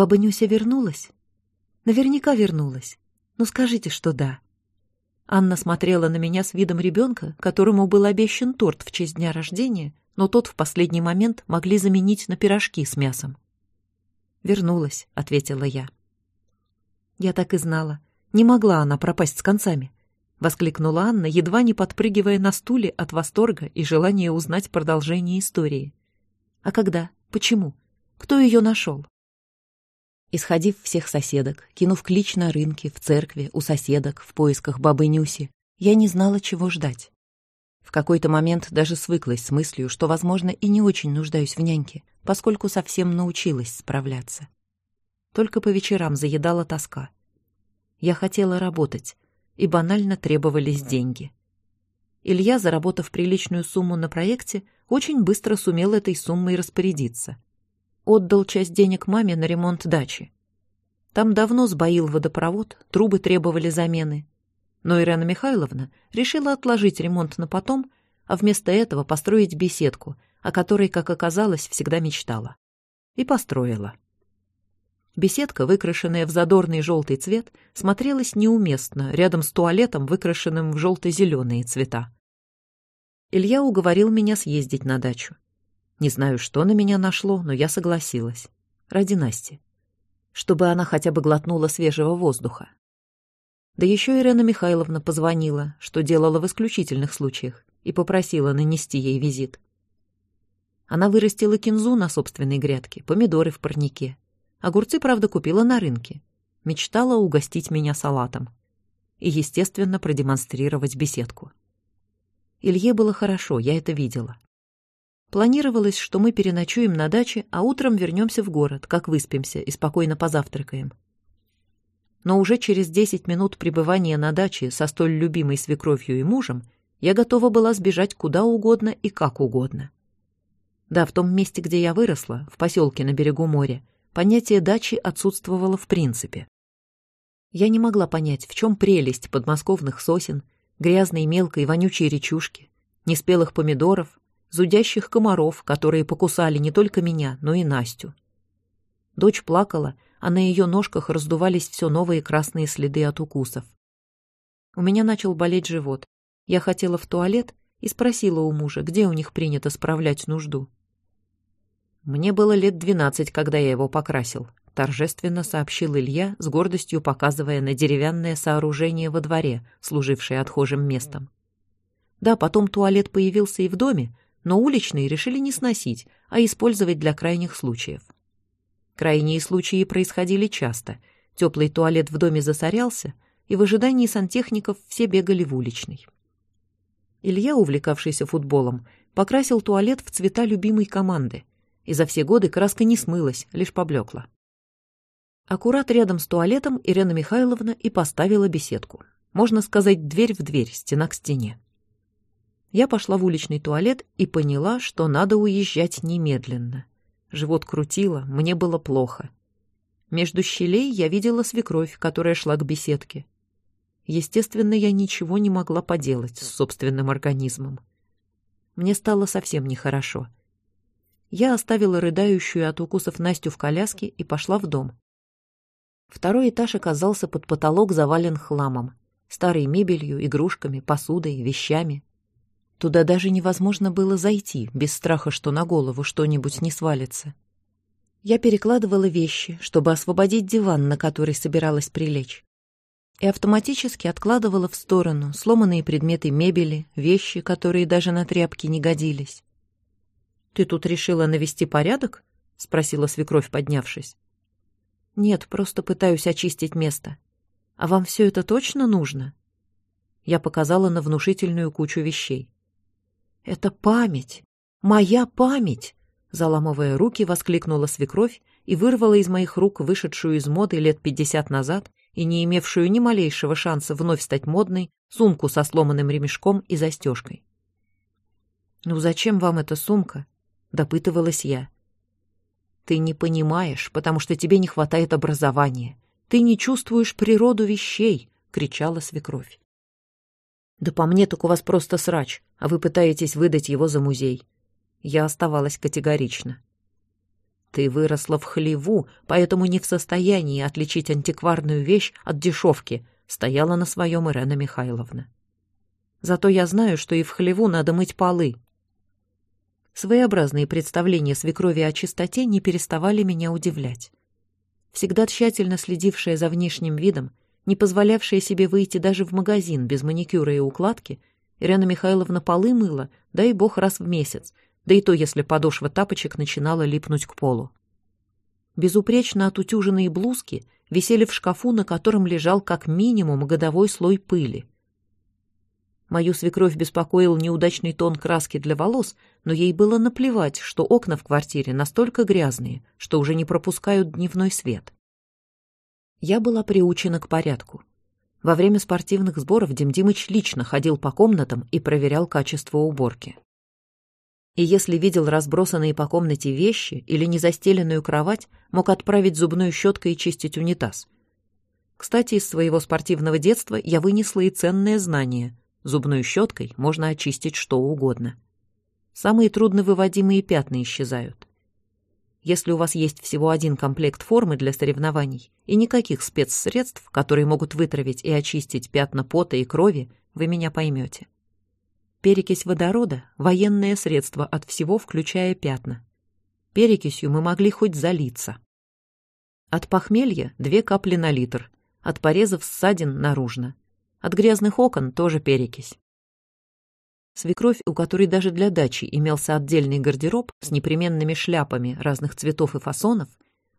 Баба Нюся вернулась? Наверняка вернулась. Ну скажите, что да. Анна смотрела на меня с видом ребенка, которому был обещан торт в честь дня рождения, но тот в последний момент могли заменить на пирожки с мясом. «Вернулась», — ответила я. Я так и знала. Не могла она пропасть с концами. Воскликнула Анна, едва не подпрыгивая на стуле от восторга и желания узнать продолжение истории. А когда? Почему? Кто ее нашел? Исходив всех соседок, кинув клич на рынке, в церкви, у соседок, в поисках бабы Нюси, я не знала, чего ждать. В какой-то момент даже свыклась с мыслью, что, возможно, и не очень нуждаюсь в няньке, поскольку совсем научилась справляться. Только по вечерам заедала тоска. Я хотела работать, и банально требовались деньги. Илья, заработав приличную сумму на проекте, очень быстро сумел этой суммой распорядиться. Отдал часть денег маме на ремонт дачи. Там давно сбоил водопровод, трубы требовали замены. Но Ирена Михайловна решила отложить ремонт на потом, а вместо этого построить беседку, о которой, как оказалось, всегда мечтала. И построила. Беседка, выкрашенная в задорный желтый цвет, смотрелась неуместно рядом с туалетом, выкрашенным в желто-зеленые цвета. Илья уговорил меня съездить на дачу. Не знаю, что на меня нашло, но я согласилась. Ради Насти. Чтобы она хотя бы глотнула свежего воздуха. Да еще Ирена Михайловна позвонила, что делала в исключительных случаях, и попросила нанести ей визит. Она вырастила кинзу на собственной грядке, помидоры в парнике, Огурцы, правда, купила на рынке. Мечтала угостить меня салатом. И, естественно, продемонстрировать беседку. Илье было хорошо, я это видела. Планировалось, что мы переночуем на даче, а утром вернемся в город, как выспимся и спокойно позавтракаем. Но уже через десять минут пребывания на даче со столь любимой свекровью и мужем я готова была сбежать куда угодно и как угодно. Да, в том месте, где я выросла, в поселке на берегу моря, понятие дачи отсутствовало в принципе. Я не могла понять, в чем прелесть подмосковных сосен, грязной мелкой вонючей речушки, неспелых помидоров, зудящих комаров, которые покусали не только меня, но и Настю. Дочь плакала, а на ее ножках раздувались все новые красные следы от укусов. У меня начал болеть живот. Я хотела в туалет и спросила у мужа, где у них принято справлять нужду. «Мне было лет двенадцать, когда я его покрасил», — торжественно сообщил Илья, с гордостью показывая на деревянное сооружение во дворе, служившее отхожим местом. Да, потом туалет появился и в доме, но уличные решили не сносить, а использовать для крайних случаев. Крайние случаи происходили часто. Теплый туалет в доме засорялся, и в ожидании сантехников все бегали в уличный. Илья, увлекавшийся футболом, покрасил туалет в цвета любимой команды, и за все годы краска не смылась, лишь поблекла. Аккурат рядом с туалетом Ирена Михайловна и поставила беседку. Можно сказать, дверь в дверь, стена к стене. Я пошла в уличный туалет и поняла, что надо уезжать немедленно. Живот крутило, мне было плохо. Между щелей я видела свекровь, которая шла к беседке. Естественно, я ничего не могла поделать с собственным организмом. Мне стало совсем нехорошо — я оставила рыдающую от укусов Настю в коляске и пошла в дом. Второй этаж оказался под потолок завален хламом. Старой мебелью, игрушками, посудой, вещами. Туда даже невозможно было зайти, без страха, что на голову что-нибудь не свалится. Я перекладывала вещи, чтобы освободить диван, на который собиралась прилечь. И автоматически откладывала в сторону сломанные предметы мебели, вещи, которые даже на тряпки не годились. «Ты тут решила навести порядок?» — спросила свекровь, поднявшись. «Нет, просто пытаюсь очистить место. А вам все это точно нужно?» Я показала на внушительную кучу вещей. «Это память! Моя память!» Заламывая руки, воскликнула свекровь и вырвала из моих рук вышедшую из моды лет пятьдесят назад и не имевшую ни малейшего шанса вновь стать модной сумку со сломанным ремешком и застежкой. «Ну зачем вам эта сумка?» — допытывалась я. «Ты не понимаешь, потому что тебе не хватает образования. Ты не чувствуешь природу вещей!» — кричала свекровь. «Да по мне так у вас просто срач, а вы пытаетесь выдать его за музей». Я оставалась категорично. Ты выросла в хлеву, поэтому не в состоянии отличить антикварную вещь от дешевки, стояла на своем Ирена Михайловна. Зато я знаю, что и в хлеву надо мыть полы. Своеобразные представления свекрови о чистоте не переставали меня удивлять. Всегда тщательно следившая за внешним видом, не позволявшая себе выйти даже в магазин без маникюра и укладки, Ирина Михайловна полы мыла, дай бог, раз в месяц, да и то, если подошва тапочек начинала липнуть к полу. Безупречно отутюженные блузки висели в шкафу, на котором лежал как минимум годовой слой пыли. Мою свекровь беспокоил неудачный тон краски для волос, но ей было наплевать, что окна в квартире настолько грязные, что уже не пропускают дневной свет. Я была приучена к порядку. Во время спортивных сборов Дим Димыч лично ходил по комнатам и проверял качество уборки. И если видел разбросанные по комнате вещи или незастеленную кровать, мог отправить зубной щеткой чистить унитаз. Кстати, из своего спортивного детства я вынесла и ценное знание. Зубной щеткой можно очистить что угодно. Самые трудновыводимые пятна исчезают. Если у вас есть всего один комплект формы для соревнований и никаких спецсредств, которые могут вытравить и очистить пятна пота и крови, вы меня поймете. Перекись водорода — военное средство от всего, включая пятна. Перекисью мы могли хоть залиться. От похмелья — две капли на литр, от порезов ссадин — наружно. От грязных окон тоже перекись. Свекровь, у которой даже для дачи имелся отдельный гардероб с непременными шляпами разных цветов и фасонов,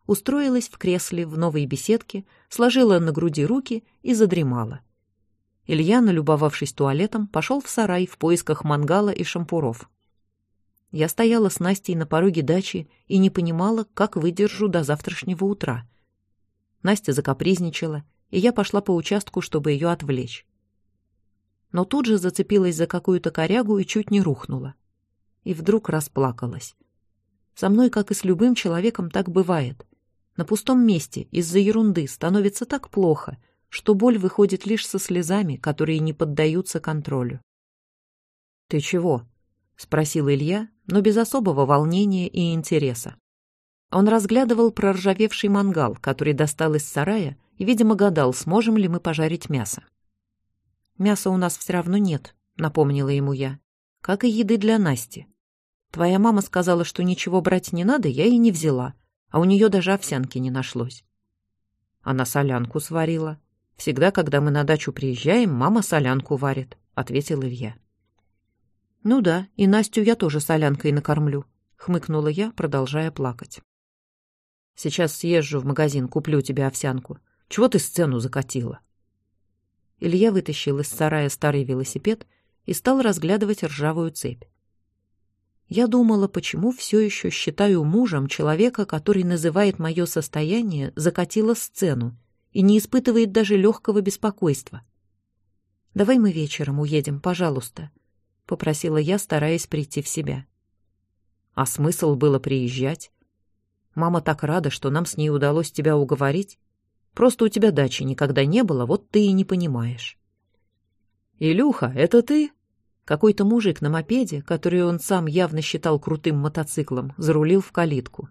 устроилась в кресле в новой беседке, сложила на груди руки и задремала. Илья, налюбовавшись туалетом, пошел в сарай в поисках мангала и шампуров. Я стояла с Настей на пороге дачи и не понимала, как выдержу до завтрашнего утра. Настя закапризничала, и я пошла по участку, чтобы ее отвлечь. Но тут же зацепилась за какую-то корягу и чуть не рухнула. И вдруг расплакалась. Со мной, как и с любым человеком, так бывает. На пустом месте из-за ерунды становится так плохо, что боль выходит лишь со слезами, которые не поддаются контролю. «Ты чего?» — спросил Илья, но без особого волнения и интереса. Он разглядывал проржавевший мангал, который достал из сарая, и, видимо, гадал, сможем ли мы пожарить мясо. «Мяса у нас все равно нет», — напомнила ему я, — «как и еды для Насти. Твоя мама сказала, что ничего брать не надо, я и не взяла, а у нее даже овсянки не нашлось». Она солянку сварила. «Всегда, когда мы на дачу приезжаем, мама солянку варит», — ответил Илья. «Ну да, и Настю я тоже солянкой накормлю», — хмыкнула я, продолжая плакать. «Сейчас съезжу в магазин, куплю тебе овсянку. Чего ты сцену закатила?» Илья вытащил из сарая старый велосипед и стал разглядывать ржавую цепь. Я думала, почему все еще считаю мужем человека, который называет мое состояние «закатила сцену» и не испытывает даже легкого беспокойства. «Давай мы вечером уедем, пожалуйста», — попросила я, стараясь прийти в себя. А смысл было приезжать? Мама так рада, что нам с ней удалось тебя уговорить. Просто у тебя дачи никогда не было, вот ты и не понимаешь. «Илюха, это ты?» Какой-то мужик на мопеде, который он сам явно считал крутым мотоциклом, зарулил в калитку.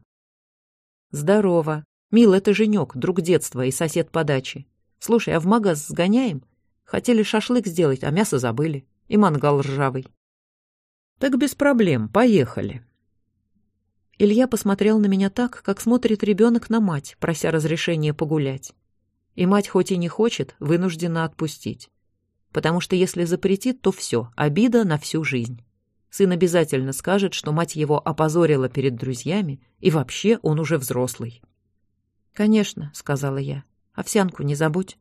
«Здорово. Мил, это Женек, друг детства и сосед по даче. Слушай, а в магаз сгоняем? Хотели шашлык сделать, а мясо забыли. И мангал ржавый». «Так без проблем, поехали». Илья посмотрел на меня так, как смотрит ребенок на мать, прося разрешения погулять. И мать хоть и не хочет, вынуждена отпустить. Потому что если запретит, то все, обида на всю жизнь. Сын обязательно скажет, что мать его опозорила перед друзьями, и вообще он уже взрослый. «Конечно», — сказала я, — «овсянку не забудь».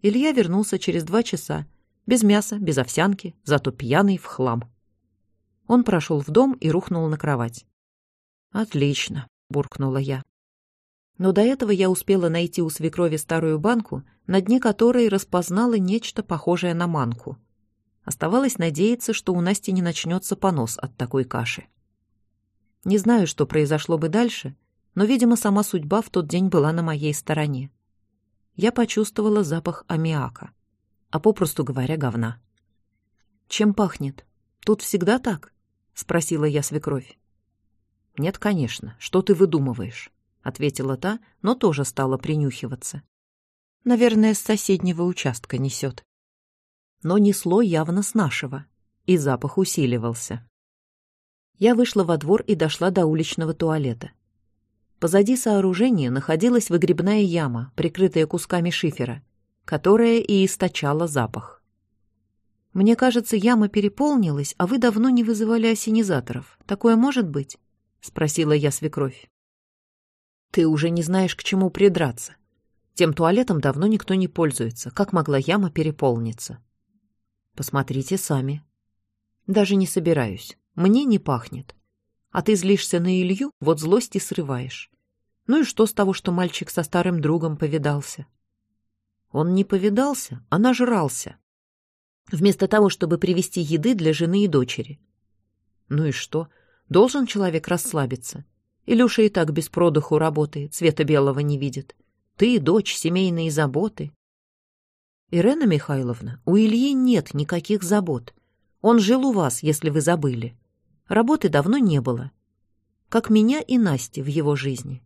Илья вернулся через два часа, без мяса, без овсянки, зато пьяный в хлам. Он прошел в дом и рухнул на кровать. «Отлично», — буркнула я. Но до этого я успела найти у свекрови старую банку, на дне которой распознала нечто похожее на манку. Оставалось надеяться, что у Насти не начнется понос от такой каши. Не знаю, что произошло бы дальше, но, видимо, сама судьба в тот день была на моей стороне. Я почувствовала запах аммиака, а попросту говоря, говна. «Чем пахнет? Тут всегда так?» — спросила я свекровь. «Нет, конечно. Что ты выдумываешь?» — ответила та, но тоже стала принюхиваться. «Наверное, с соседнего участка несет». Но несло явно с нашего, и запах усиливался. Я вышла во двор и дошла до уличного туалета. Позади сооружения находилась выгребная яма, прикрытая кусками шифера, которая и источала запах. «Мне кажется, яма переполнилась, а вы давно не вызывали осенизаторов. Такое может быть?» — спросила я свекровь. «Ты уже не знаешь, к чему придраться. Тем туалетом давно никто не пользуется. Как могла яма переполниться?» «Посмотрите сами». «Даже не собираюсь. Мне не пахнет. А ты злишься на Илью, вот злости срываешь. Ну и что с того, что мальчик со старым другом повидался?» Он не повидался, а нажрался вместо того, чтобы привезти еды для жены и дочери. Ну и что? Должен человек расслабиться. Илюша и так без продыху работает, цвета белого не видит. Ты, дочь, семейные заботы. Ирена Михайловна, у Ильи нет никаких забот. Он жил у вас, если вы забыли. Работы давно не было. Как меня и Насти в его жизни.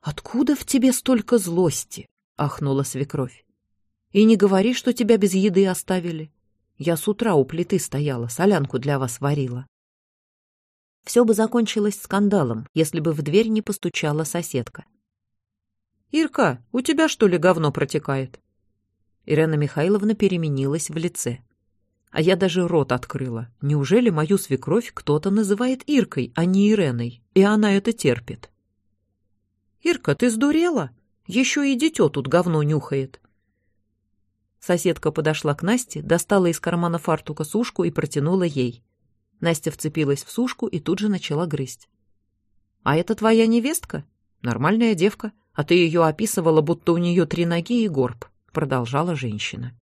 «Откуда в тебе столько злости?» — ахнула свекровь. И не говори, что тебя без еды оставили. Я с утра у плиты стояла, солянку для вас варила. Все бы закончилось скандалом, если бы в дверь не постучала соседка. «Ирка, у тебя что ли говно протекает?» Ирена Михайловна переменилась в лице. А я даже рот открыла. Неужели мою свекровь кто-то называет Иркой, а не Иреной, и она это терпит? «Ирка, ты сдурела? Еще и дитё тут говно нюхает. Соседка подошла к Насте, достала из кармана фартука сушку и протянула ей. Настя вцепилась в сушку и тут же начала грызть. «А это твоя невестка? Нормальная девка, а ты ее описывала, будто у нее три ноги и горб», — продолжала женщина.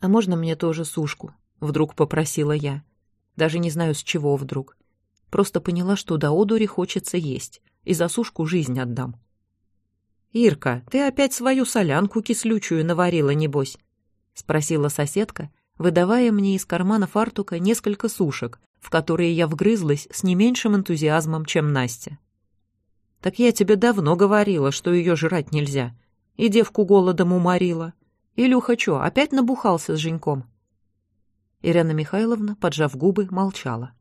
«А можно мне тоже сушку?» — вдруг попросила я. Даже не знаю, с чего вдруг. Просто поняла, что до одури хочется есть, и за сушку жизнь отдам. «Ирка, ты опять свою солянку кислючую наварила, небось?» — спросила соседка, выдавая мне из кармана фартука несколько сушек, в которые я вгрызлась с не меньшим энтузиазмом, чем Настя. «Так я тебе давно говорила, что ее жрать нельзя. И девку голодом уморила. Илюха чё, опять набухался с Женьком?» Ирина Михайловна, поджав губы, молчала.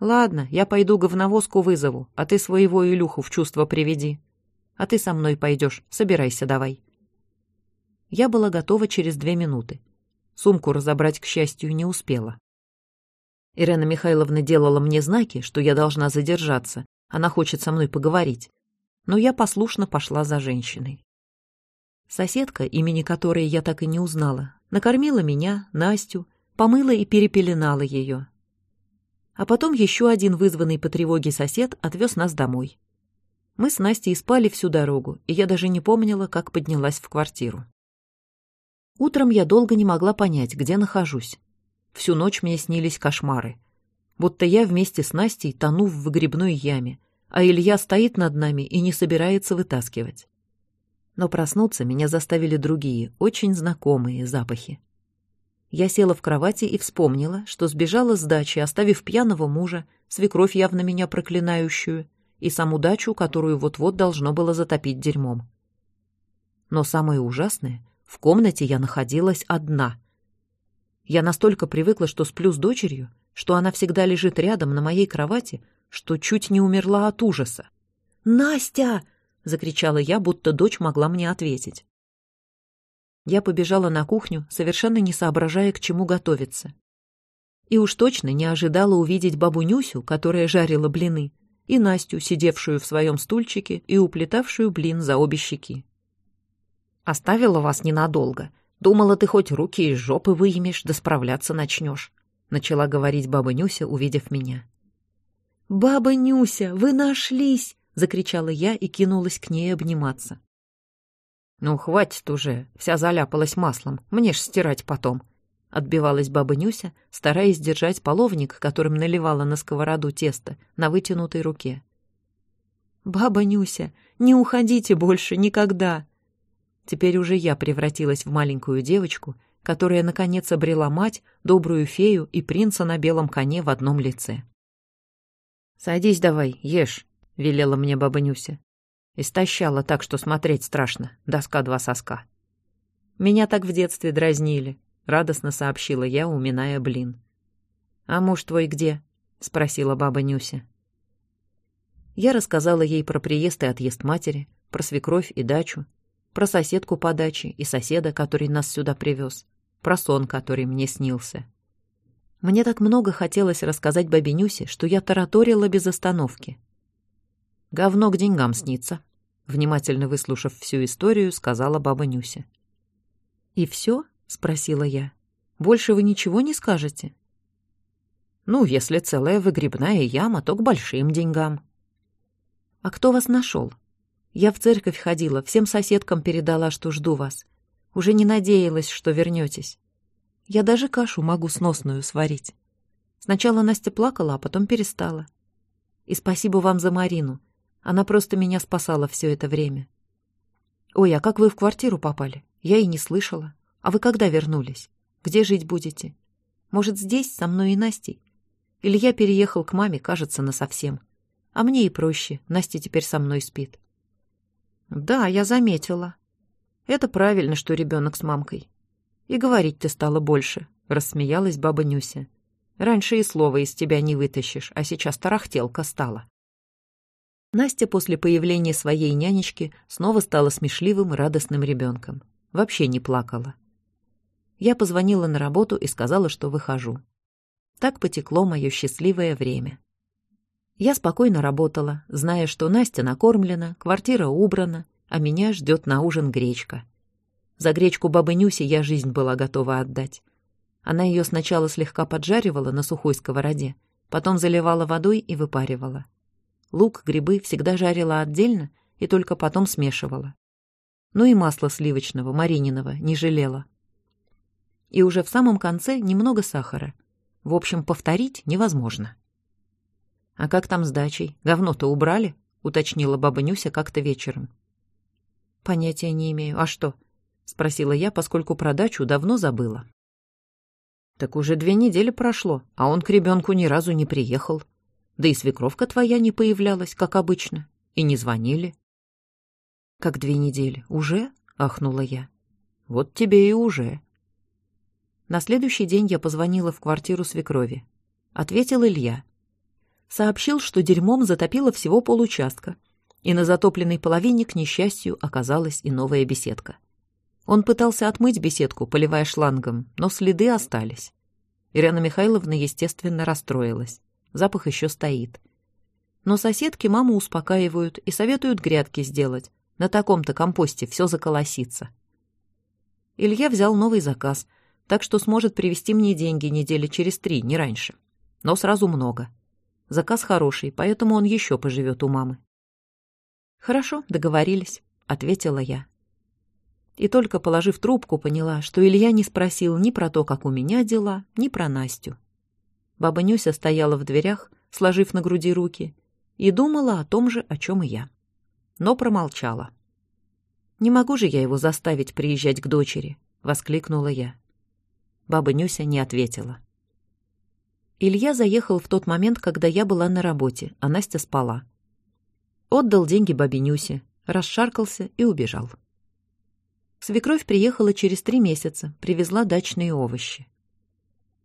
«Ладно, я пойду говновозку вызову, а ты своего Илюху в чувство приведи», а ты со мной пойдешь. Собирайся давай». Я была готова через две минуты. Сумку разобрать, к счастью, не успела. Ирена Михайловна делала мне знаки, что я должна задержаться. Она хочет со мной поговорить. Но я послушно пошла за женщиной. Соседка, имени которой я так и не узнала, накормила меня, Настю, помыла и перепеленала ее. А потом еще один вызванный по тревоге сосед отвез нас домой. Мы с Настей спали всю дорогу, и я даже не помнила, как поднялась в квартиру. Утром я долго не могла понять, где нахожусь. Всю ночь мне снились кошмары. Будто я вместе с Настей тону в выгребной яме, а Илья стоит над нами и не собирается вытаскивать. Но проснуться меня заставили другие, очень знакомые запахи. Я села в кровати и вспомнила, что сбежала с дачи, оставив пьяного мужа, свекровь явно меня проклинающую, и саму дачу, которую вот-вот должно было затопить дерьмом. Но самое ужасное, в комнате я находилась одна. Я настолько привыкла, что сплю с дочерью, что она всегда лежит рядом на моей кровати, что чуть не умерла от ужаса. «Настя!» — закричала я, будто дочь могла мне ответить. Я побежала на кухню, совершенно не соображая, к чему готовиться. И уж точно не ожидала увидеть бабу Нюсю, которая жарила блины, и Настю, сидевшую в своем стульчике и уплетавшую блин за обе щеки. «Оставила вас ненадолго. Думала, ты хоть руки из жопы выемешь, да справляться начнешь», — начала говорить баба Нюся, увидев меня. «Баба Нюся, вы нашлись!» — закричала я и кинулась к ней обниматься. «Ну, хватит уже, вся заляпалась маслом, мне ж стирать потом», — отбивалась баба Нюся, стараясь держать половник, которым наливала на сковороду тесто, на вытянутой руке. «Баба Нюся, не уходите больше никогда!» Теперь уже я превратилась в маленькую девочку, которая, наконец, обрела мать, добрую фею и принца на белом коне в одном лице. «Садись давай, ешь», — велела мне баба Нюся. Истощала так, что смотреть страшно. Доска два соска. Меня так в детстве дразнили, радостно сообщила я, уминая блин. А муж твой где? спросила баба Нюся. Я рассказала ей про приезд и отъезд матери, про свекровь и дачу, про соседку по даче и соседа, который нас сюда привез, про сон, который мне снился. Мне так много хотелось рассказать бабе Нюсе, что я тараторила без остановки. «Говно к деньгам снится», — внимательно выслушав всю историю, сказала баба Нюся. «И все?» — спросила я. «Больше вы ничего не скажете?» «Ну, если целая выгребная яма, то к большим деньгам». «А кто вас нашел? Я в церковь ходила, всем соседкам передала, что жду вас. Уже не надеялась, что вернетесь. Я даже кашу могу сносную сварить. Сначала Настя плакала, а потом перестала. И спасибо вам за Марину. Она просто меня спасала все это время. Ой, а как вы в квартиру попали? Я и не слышала. А вы когда вернулись? Где жить будете? Может, здесь, со мной и Настей? Или я переехал к маме, кажется, насовсем. А мне и проще, Настя теперь со мной спит. Да, я заметила. Это правильно, что ребенок с мамкой. И говорить ты стала больше, рассмеялась баба Нюся. Раньше и слова из тебя не вытащишь, а сейчас тарахтелка стала. Настя после появления своей нянечки снова стала смешливым и радостным ребенком. Вообще не плакала. Я позвонила на работу и сказала, что выхожу. Так потекло мое счастливое время. Я спокойно работала, зная, что Настя накормлена, квартира убрана, а меня ждет на ужин гречка. За гречку бабы Нюси я жизнь была готова отдать. Она ее сначала слегка поджаривала на сухой сковороде, потом заливала водой и выпаривала. Лук, грибы всегда жарила отдельно и только потом смешивала. Ну и масло сливочного, марининого, не жалела. И уже в самом конце немного сахара. В общем, повторить невозможно. «А как там с дачей? Говно-то убрали?» — уточнила баба Нюся как-то вечером. «Понятия не имею. А что?» — спросила я, поскольку про дачу давно забыла. «Так уже две недели прошло, а он к ребенку ни разу не приехал», да и свекровка твоя не появлялась, как обычно, и не звонили. Как две недели. Уже? Ахнула я. Вот тебе и уже. На следующий день я позвонила в квартиру свекрови. Ответил Илья. Сообщил, что дерьмом затопило всего получастка, и на затопленной половине, к несчастью, оказалась и новая беседка. Он пытался отмыть беседку, поливая шлангом, но следы остались. Ирина Михайловна, естественно, расстроилась. Запах еще стоит. Но соседки маму успокаивают и советуют грядки сделать. На таком-то компосте все заколосится. Илья взял новый заказ, так что сможет привезти мне деньги недели через три, не раньше. Но сразу много. Заказ хороший, поэтому он еще поживет у мамы. «Хорошо, договорились», — ответила я. И только положив трубку, поняла, что Илья не спросил ни про то, как у меня дела, ни про Настю. Баба Нюся стояла в дверях, сложив на груди руки, и думала о том же, о чем и я. Но промолчала. «Не могу же я его заставить приезжать к дочери», — воскликнула я. Баба Нюся не ответила. Илья заехал в тот момент, когда я была на работе, а Настя спала. Отдал деньги бабе Нюсе, расшаркался и убежал. Свекровь приехала через три месяца, привезла дачные овощи.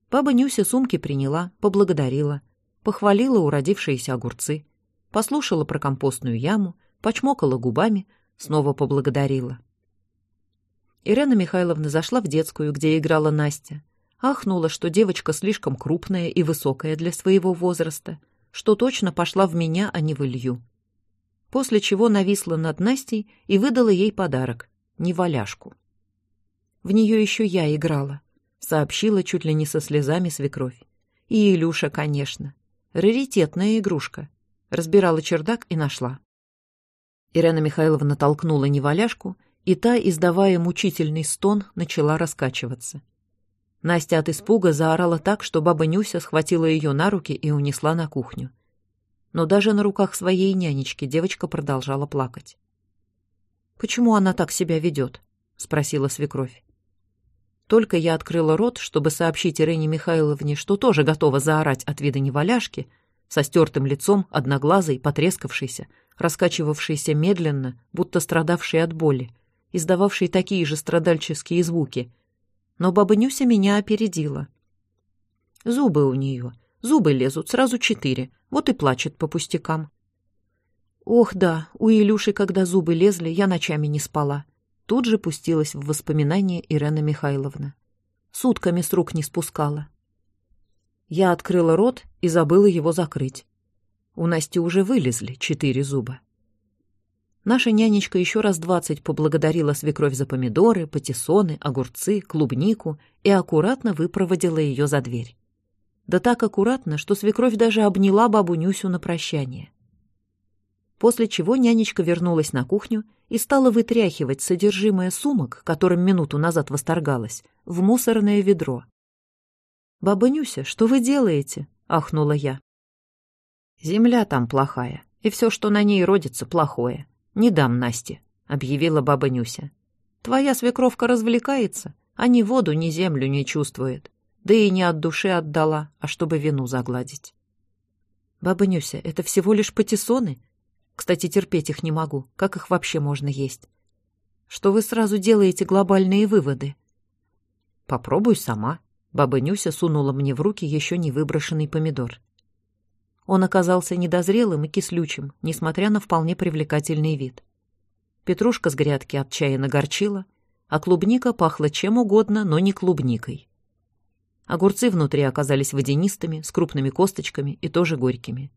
Баба Нюся сумки приняла, поблагодарила, похвалила уродившиеся огурцы, послушала про компостную яму, почмокала губами, снова поблагодарила. Ирена Михайловна зашла в детскую, где играла Настя, ахнула, что девочка слишком крупная и высокая для своего возраста, что точно пошла в меня, а не в Илью. После чего нависла над Настей и выдала ей подарок — неваляшку. В нее еще я играла сообщила чуть ли не со слезами свекровь. И Илюша, конечно. Раритетная игрушка. Разбирала чердак и нашла. Ирина Михайловна толкнула неваляшку, и та, издавая мучительный стон, начала раскачиваться. Настя от испуга заорала так, что баба Нюся схватила ее на руки и унесла на кухню. Но даже на руках своей нянечки девочка продолжала плакать. «Почему она так себя ведет?» — спросила свекровь. Только я открыла рот, чтобы сообщить Ирине Михайловне, что тоже готова заорать от вида неваляшки, со стертым лицом, одноглазый, потрескавшийся, раскачивавшийся медленно, будто страдавший от боли, издававший такие же страдальческие звуки. Но баба Нюся меня опередила. Зубы у нее, зубы лезут, сразу четыре, вот и плачет по пустякам. Ох, да, у Илюши, когда зубы лезли, я ночами не спала. Тут же пустилась в воспоминания Ирена Михайловна. Сутками с рук не спускала. Я открыла рот и забыла его закрыть. У Насти уже вылезли четыре зуба. Наша нянечка еще раз двадцать поблагодарила свекровь за помидоры, патиссоны, огурцы, клубнику и аккуратно выпроводила ее за дверь. Да так аккуратно, что свекровь даже обняла бабу Нюсю на прощание после чего нянечка вернулась на кухню и стала вытряхивать содержимое сумок, которым минуту назад восторгалась, в мусорное ведро. «Баба Нюся, что вы делаете?» — ахнула я. «Земля там плохая, и все, что на ней родится, плохое. Не дам Насте», — объявила баба Нюся. «Твоя свекровка развлекается, а ни воду, ни землю не чувствует. Да и не от души отдала, а чтобы вину загладить». «Баба Нюся, это всего лишь патиссоны?» Кстати, терпеть их не могу. Как их вообще можно есть? Что вы сразу делаете глобальные выводы? Попробуй сама. Баба Нюся сунула мне в руки еще не выброшенный помидор. Он оказался недозрелым и кислючим, несмотря на вполне привлекательный вид. Петрушка с грядки отчаянно горчила, а клубника пахла чем угодно, но не клубникой. Огурцы внутри оказались водянистыми, с крупными косточками и тоже горькими.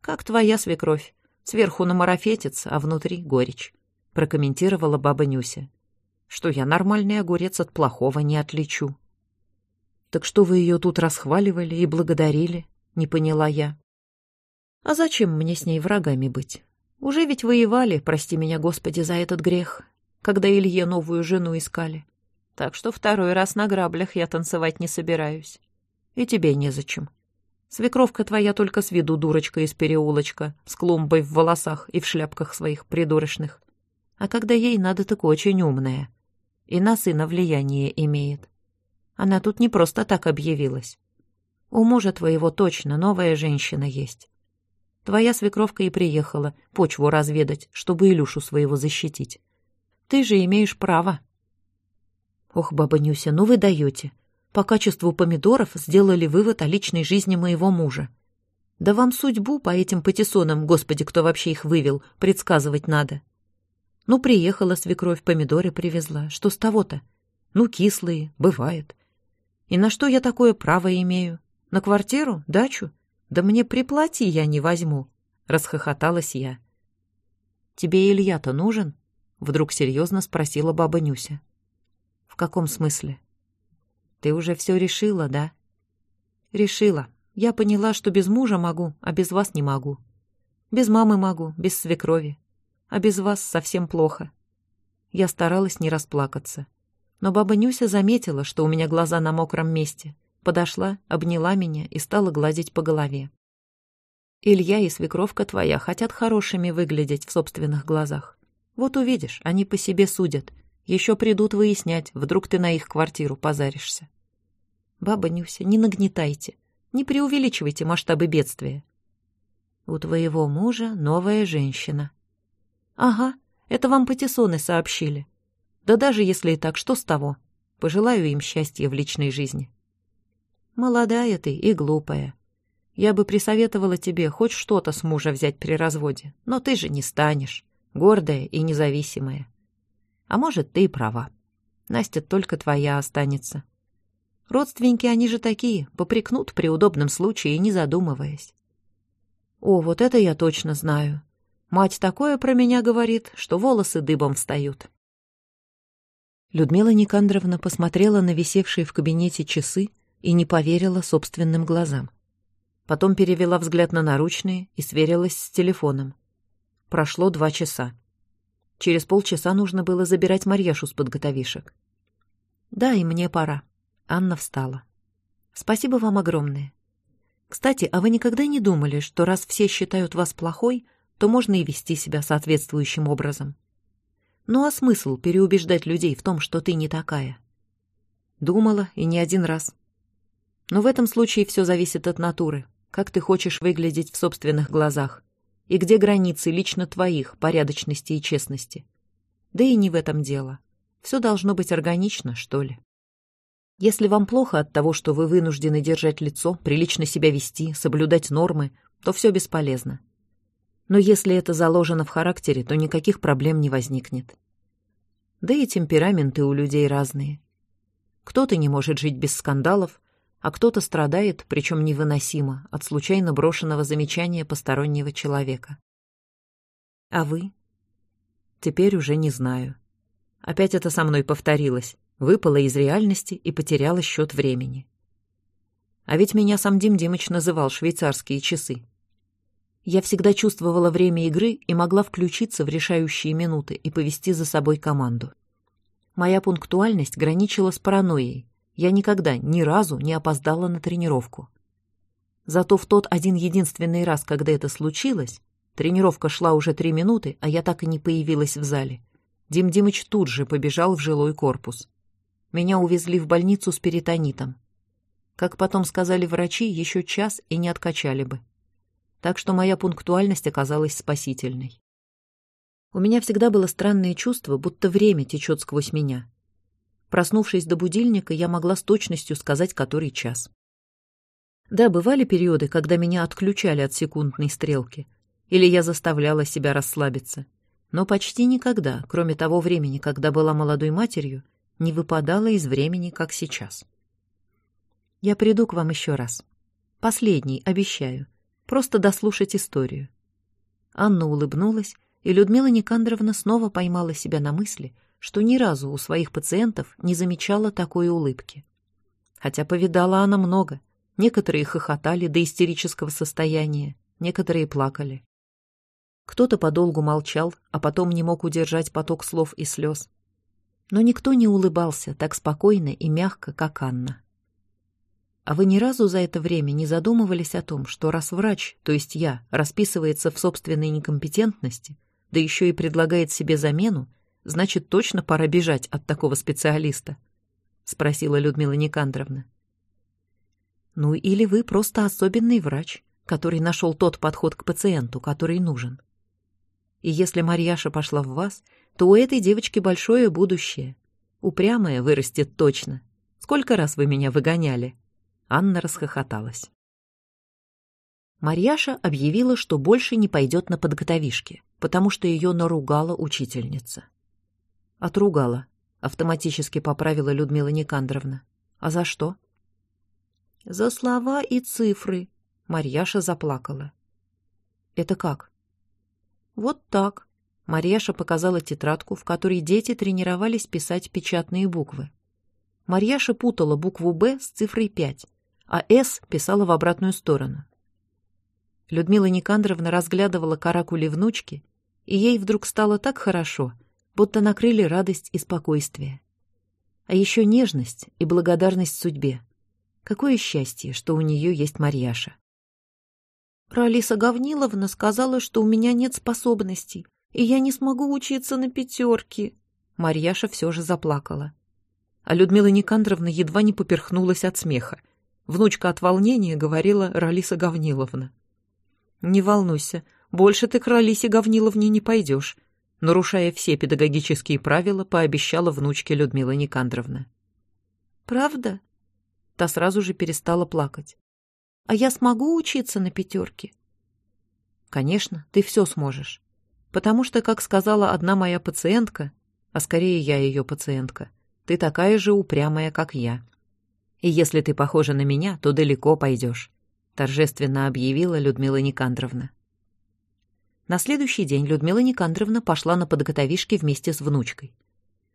«Как твоя свекровь?» Сверху намарафетится, а внутри горечь», — прокомментировала баба Нюся. «Что я нормальный огурец от плохого не отличу». «Так что вы ее тут расхваливали и благодарили?» — не поняла я. «А зачем мне с ней врагами быть? Уже ведь воевали, прости меня, Господи, за этот грех, когда Илье новую жену искали. Так что второй раз на граблях я танцевать не собираюсь. И тебе незачем. Свекровка твоя только с виду дурочка из переулочка, с клумбой в волосах и в шляпках своих придурочных. А когда ей надо, так очень умная. И на сына влияние имеет. Она тут не просто так объявилась. У мужа твоего точно новая женщина есть. Твоя свекровка и приехала почву разведать, чтобы Илюшу своего защитить. Ты же имеешь право. Ох, баба Нюся, ну вы даете. По качеству помидоров сделали вывод о личной жизни моего мужа. Да вам судьбу по этим патиссонам, господи, кто вообще их вывел, предсказывать надо. Ну, приехала свекровь, помидоры привезла. Что с того-то? Ну, кислые, бывает. И на что я такое право имею? На квартиру? Дачу? Да мне приплати я не возьму. Расхохоталась я. Тебе Илья-то нужен? Вдруг серьезно спросила баба Нюся. В каком смысле? Ты уже все решила, да? Решила. Я поняла, что без мужа могу, а без вас не могу. Без мамы могу, без свекрови. А без вас совсем плохо. Я старалась не расплакаться. Но баба Нюся заметила, что у меня глаза на мокром месте. Подошла, обняла меня и стала гладить по голове. Илья и свекровка твоя хотят хорошими выглядеть в собственных глазах. Вот увидишь, они по себе судят, еще придут выяснять, вдруг ты на их квартиру позаришься. Баба Нюся, не нагнетайте, не преувеличивайте масштабы бедствия. У твоего мужа новая женщина. Ага, это вам патиссоны сообщили. Да даже если и так, что с того? Пожелаю им счастья в личной жизни. Молодая ты и глупая. Я бы присоветовала тебе хоть что-то с мужа взять при разводе, но ты же не станешь, гордая и независимая. А может, ты и права. Настя только твоя останется. Родственники они же такие, попрекнут при удобном случае, не задумываясь. О, вот это я точно знаю. Мать такое про меня говорит, что волосы дыбом встают. Людмила Никандровна посмотрела на висевшие в кабинете часы и не поверила собственным глазам. Потом перевела взгляд на наручные и сверилась с телефоном. Прошло два часа. Через полчаса нужно было забирать Марьяшу с подготовишек. «Да, и мне пора». Анна встала. «Спасибо вам огромное. Кстати, а вы никогда не думали, что раз все считают вас плохой, то можно и вести себя соответствующим образом? Ну а смысл переубеждать людей в том, что ты не такая?» Думала, и не один раз. Но в этом случае все зависит от натуры. Как ты хочешь выглядеть в собственных глазах? И где границы лично твоих порядочности и честности? Да и не в этом дело. Все должно быть органично, что ли. Если вам плохо от того, что вы вынуждены держать лицо, прилично себя вести, соблюдать нормы, то все бесполезно. Но если это заложено в характере, то никаких проблем не возникнет. Да и темпераменты у людей разные. Кто-то не может жить без скандалов, а кто-то страдает, причем невыносимо, от случайно брошенного замечания постороннего человека. А вы? Теперь уже не знаю. Опять это со мной повторилось, выпало из реальности и потеряло счет времени. А ведь меня сам Дим Димыч называл швейцарские часы. Я всегда чувствовала время игры и могла включиться в решающие минуты и повести за собой команду. Моя пунктуальность граничила с паранойей. Я никогда, ни разу не опоздала на тренировку. Зато в тот один единственный раз, когда это случилось, тренировка шла уже три минуты, а я так и не появилась в зале. Дим Димыч тут же побежал в жилой корпус. Меня увезли в больницу с перитонитом. Как потом сказали врачи, еще час и не откачали бы так что моя пунктуальность оказалась спасительной. У меня всегда было странное чувство, будто время течет сквозь меня. Проснувшись до будильника, я могла с точностью сказать, который час. Да, бывали периоды, когда меня отключали от секундной стрелки, или я заставляла себя расслабиться, но почти никогда, кроме того времени, когда была молодой матерью, не выпадала из времени, как сейчас. Я приду к вам еще раз. Последний, обещаю. Просто дослушать историю. Анна улыбнулась, и Людмила Никандровна снова поймала себя на мысли, что ни разу у своих пациентов не замечала такой улыбки. Хотя повидала она много. Некоторые хохотали до истерического состояния, некоторые плакали. Кто-то подолгу молчал, а потом не мог удержать поток слов и слез. Но никто не улыбался так спокойно и мягко, как Анна. А вы ни разу за это время не задумывались о том, что раз врач, то есть я, расписывается в собственной некомпетентности, да еще и предлагает себе замену, значит, точно пора бежать от такого специалиста? — спросила Людмила Никандровна. Ну или вы просто особенный врач, который нашел тот подход к пациенту, который нужен. И если Марьяша пошла в вас, то у этой девочки большое будущее. Упрямая вырастет точно. Сколько раз вы меня выгоняли? Анна расхохоталась. Марьяша объявила, что больше не пойдет на подготовишки, потому что ее наругала учительница. Отругала, автоматически поправила Людмила Никандровна. А за что? За слова и цифры. Марьяша заплакала. Это как? Вот так. Марьяша показала тетрадку, в которой дети тренировались писать печатные буквы. Марьяша путала букву «Б» с цифрой 5 а «С» писала в обратную сторону. Людмила Никандровна разглядывала каракули внучки, и ей вдруг стало так хорошо, будто накрыли радость и спокойствие. А еще нежность и благодарность судьбе. Какое счастье, что у нее есть Марьяша. Ралиса Гавниловна сказала, что у меня нет способностей, и я не смогу учиться на пятерке. Марьяша все же заплакала. А Людмила Никандровна едва не поперхнулась от смеха. Внучка от волнения говорила Ралиса Гавниловна. «Не волнуйся, больше ты к Ралисе Гавниловне не пойдешь», нарушая все педагогические правила, пообещала внучке Людмила Никандровна. «Правда?» Та сразу же перестала плакать. «А я смогу учиться на пятерке?» «Конечно, ты все сможешь. Потому что, как сказала одна моя пациентка, а скорее я ее пациентка, ты такая же упрямая, как я. И если ты похожа на меня, то далеко пойдешь», — торжественно объявила Людмила Никандровна. На следующий день Людмила Никандровна пошла на подготовишки вместе с внучкой.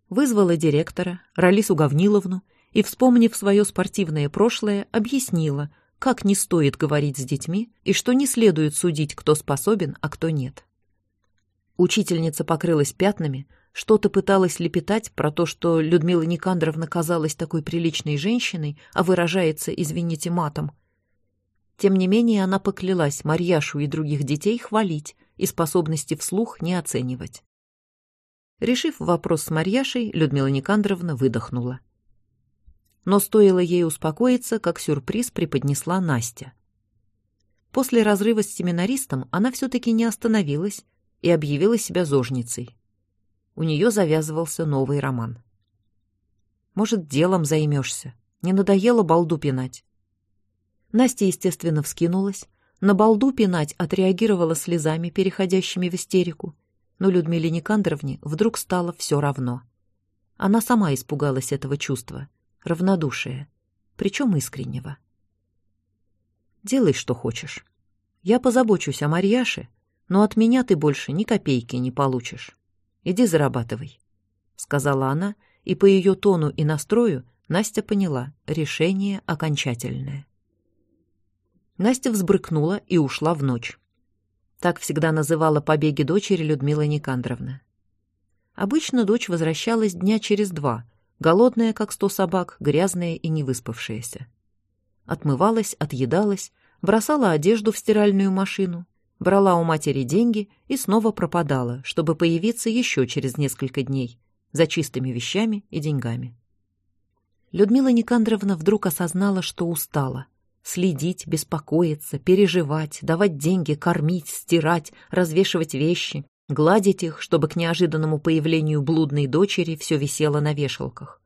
Вызвала директора, Ралису Гавниловну, и, вспомнив свое спортивное прошлое, объяснила, как не стоит говорить с детьми и что не следует судить, кто способен, а кто нет. Учительница покрылась пятнами, что-то пыталась лепетать про то, что Людмила Никандровна казалась такой приличной женщиной, а выражается, извините, матом. Тем не менее, она поклялась Марьяшу и других детей хвалить и способности вслух не оценивать. Решив вопрос с Марьяшей, Людмила Никандровна выдохнула. Но стоило ей успокоиться, как сюрприз преподнесла Настя. После разрыва с семинаристом она все-таки не остановилась и объявила себя зожницей. У нее завязывался новый роман. «Может, делом займешься? Не надоело балду пинать?» Настя, естественно, вскинулась. На балду пинать отреагировала слезами, переходящими в истерику. Но Людмиле Никандровне вдруг стало все равно. Она сама испугалась этого чувства, равнодушия, причем искреннего. «Делай, что хочешь. Я позабочусь о Марьяше, но от меня ты больше ни копейки не получишь. Иди зарабатывай», — сказала она, и по ее тону и настрою Настя поняла — решение окончательное. Настя взбрыкнула и ушла в ночь. Так всегда называла побеги дочери Людмила Никандровна. Обычно дочь возвращалась дня через два, голодная, как сто собак, грязная и невыспавшаяся. Отмывалась, отъедалась, бросала одежду в стиральную машину, брала у матери деньги и снова пропадала, чтобы появиться еще через несколько дней за чистыми вещами и деньгами. Людмила Никандровна вдруг осознала, что устала — Следить, беспокоиться, переживать, давать деньги, кормить, стирать, развешивать вещи, гладить их, чтобы к неожиданному появлению блудной дочери все висело на вешалках.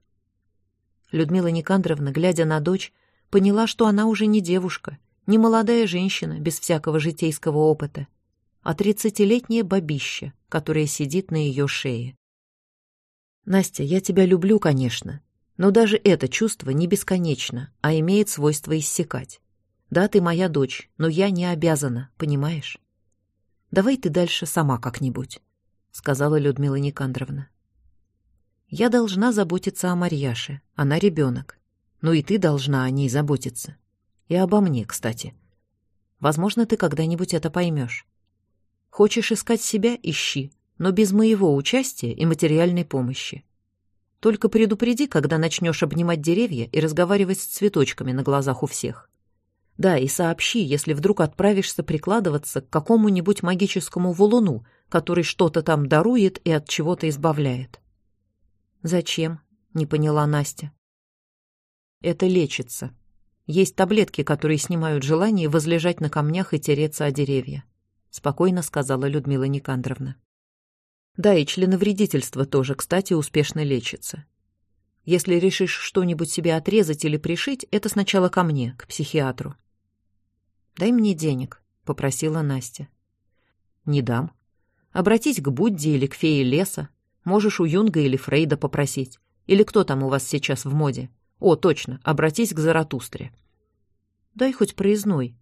Людмила Никандровна, глядя на дочь, поняла, что она уже не девушка, не молодая женщина без всякого житейского опыта, а тридцатилетняя бабища, которая сидит на ее шее. «Настя, я тебя люблю, конечно, но даже это чувство не бесконечно, а имеет свойство иссякать. Да, ты моя дочь, но я не обязана, понимаешь? Давай ты дальше сама как-нибудь, — сказала Людмила Никандровна. Я должна заботиться о Марьяше, она ребенок. Ну и ты должна о ней заботиться. И обо мне, кстати. Возможно, ты когда-нибудь это поймешь. Хочешь искать себя — ищи, но без моего участия и материальной помощи. Только предупреди, когда начнешь обнимать деревья и разговаривать с цветочками на глазах у всех. Да, и сообщи, если вдруг отправишься прикладываться к какому-нибудь магическому валуну, который что-то там дарует и от чего-то избавляет. «Зачем?» — не поняла Настя. «Это лечится. Есть таблетки, которые снимают желание возлежать на камнях и тереться о деревья», — спокойно сказала Людмила Никандровна. Да, и членовредительство тоже, кстати, успешно лечится. Если решишь что-нибудь себе отрезать или пришить, это сначала ко мне, к психиатру. «Дай мне денег», — попросила Настя. «Не дам. Обратись к Будде или к фее леса. Можешь у Юнга или Фрейда попросить. Или кто там у вас сейчас в моде? О, точно, обратись к Заратустре». «Дай хоть проездной».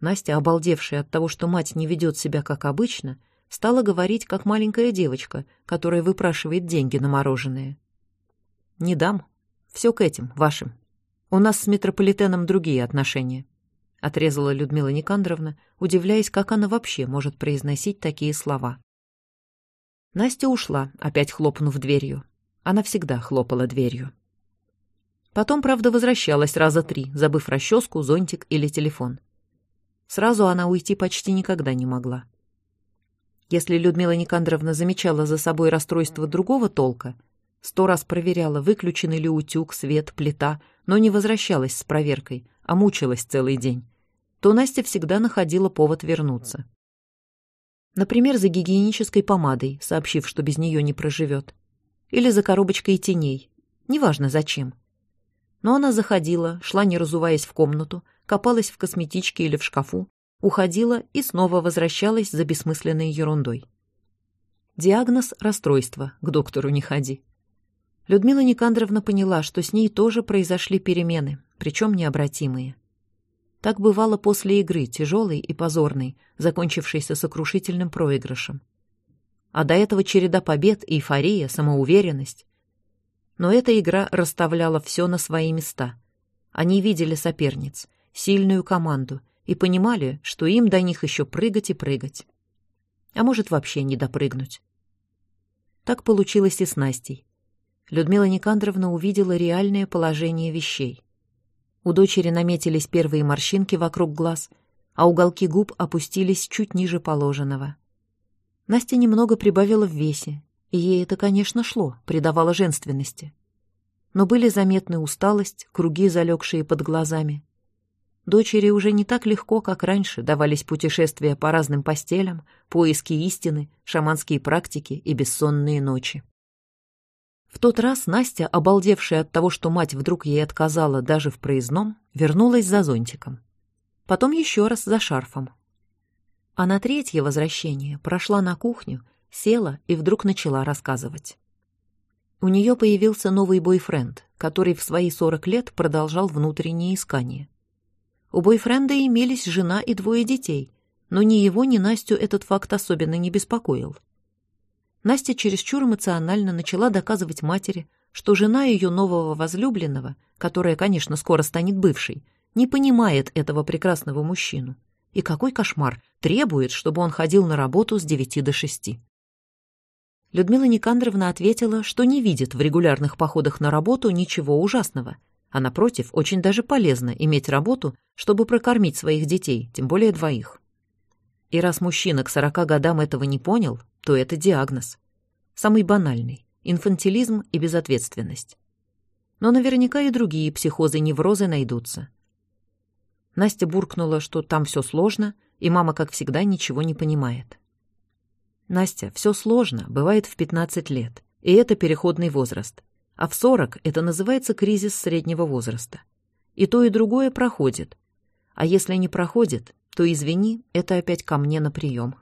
Настя, обалдевшая от того, что мать не ведет себя как обычно, — стала говорить, как маленькая девочка, которая выпрашивает деньги на мороженое. «Не дам. Все к этим, вашим. У нас с метрополитеном другие отношения», — отрезала Людмила Никандровна, удивляясь, как она вообще может произносить такие слова. Настя ушла, опять хлопнув дверью. Она всегда хлопала дверью. Потом, правда, возвращалась раза три, забыв расческу, зонтик или телефон. Сразу она уйти почти никогда не могла. Если Людмила Никандровна замечала за собой расстройство другого толка, сто раз проверяла, выключены ли утюг, свет, плита, но не возвращалась с проверкой, а мучилась целый день, то Настя всегда находила повод вернуться. Например, за гигиенической помадой, сообщив, что без нее не проживет. Или за коробочкой теней. Неважно зачем. Но она заходила, шла не разуваясь в комнату, копалась в косметичке или в шкафу, уходила и снова возвращалась за бессмысленной ерундой. Диагноз – расстройство, к доктору не ходи. Людмила Никандровна поняла, что с ней тоже произошли перемены, причем необратимые. Так бывало после игры, тяжелой и позорной, закончившейся сокрушительным проигрышем. А до этого череда побед, эйфория, самоуверенность. Но эта игра расставляла все на свои места. Они видели соперниц, сильную команду, и понимали, что им до них еще прыгать и прыгать. А может, вообще не допрыгнуть. Так получилось и с Настей. Людмила Никандровна увидела реальное положение вещей. У дочери наметились первые морщинки вокруг глаз, а уголки губ опустились чуть ниже положенного. Настя немного прибавила в весе, и ей это, конечно, шло, придавало женственности. Но были заметны усталость, круги, залегшие под глазами, Дочери уже не так легко, как раньше, давались путешествия по разным постелям, поиски истины, шаманские практики и бессонные ночи. В тот раз Настя, обалдевшая от того, что мать вдруг ей отказала даже в проездном, вернулась за зонтиком. Потом еще раз за шарфом. А на третье возвращение прошла на кухню, села и вдруг начала рассказывать. У нее появился новый бойфренд, который в свои 40 лет продолжал внутренние искания. У бойфренда имелись жена и двое детей, но ни его, ни Настю этот факт особенно не беспокоил. Настя чересчур эмоционально начала доказывать матери, что жена ее нового возлюбленного, которая, конечно, скоро станет бывшей, не понимает этого прекрасного мужчину. И какой кошмар, требует, чтобы он ходил на работу с девяти до шести. Людмила Никандровна ответила, что не видит в регулярных походах на работу ничего ужасного – а напротив, очень даже полезно иметь работу, чтобы прокормить своих детей, тем более двоих. И раз мужчина к 40 годам этого не понял, то это диагноз. Самый банальный – инфантилизм и безответственность. Но наверняка и другие психозы-неврозы найдутся. Настя буркнула, что там все сложно, и мама, как всегда, ничего не понимает. Настя, все сложно, бывает в 15 лет, и это переходный возраст – а в 40 это называется кризис среднего возраста. И то, и другое проходит. А если не проходит, то, извини, это опять ко мне на прием.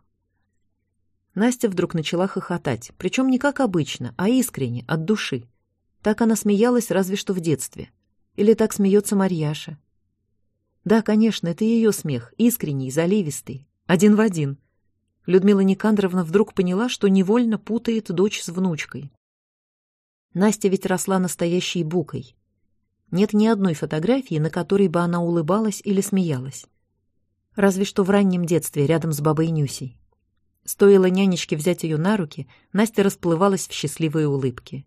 Настя вдруг начала хохотать, причем не как обычно, а искренне, от души. Так она смеялась разве что в детстве. Или так смеется Марьяша. Да, конечно, это ее смех, искренний, заливистый, один в один. Людмила Никандровна вдруг поняла, что невольно путает дочь с внучкой. Настя ведь росла настоящей букой. Нет ни одной фотографии, на которой бы она улыбалась или смеялась. Разве что в раннем детстве рядом с бабой Нюсей. Стоило нянечке взять ее на руки, Настя расплывалась в счастливой улыбке.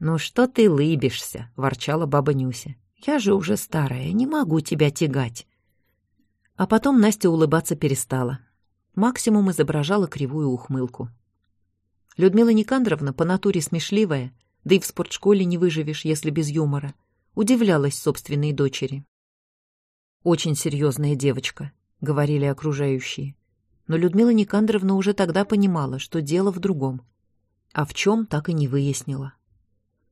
«Ну что ты лыбишься?» — ворчала баба Нюся. «Я же уже старая, не могу тебя тягать». А потом Настя улыбаться перестала. Максимум изображала кривую ухмылку. Людмила Никандровна по натуре смешливая, да и в спортшколе не выживешь, если без юмора, удивлялась собственной дочери. «Очень серьезная девочка», — говорили окружающие. Но Людмила Никандровна уже тогда понимала, что дело в другом. А в чем, так и не выяснила.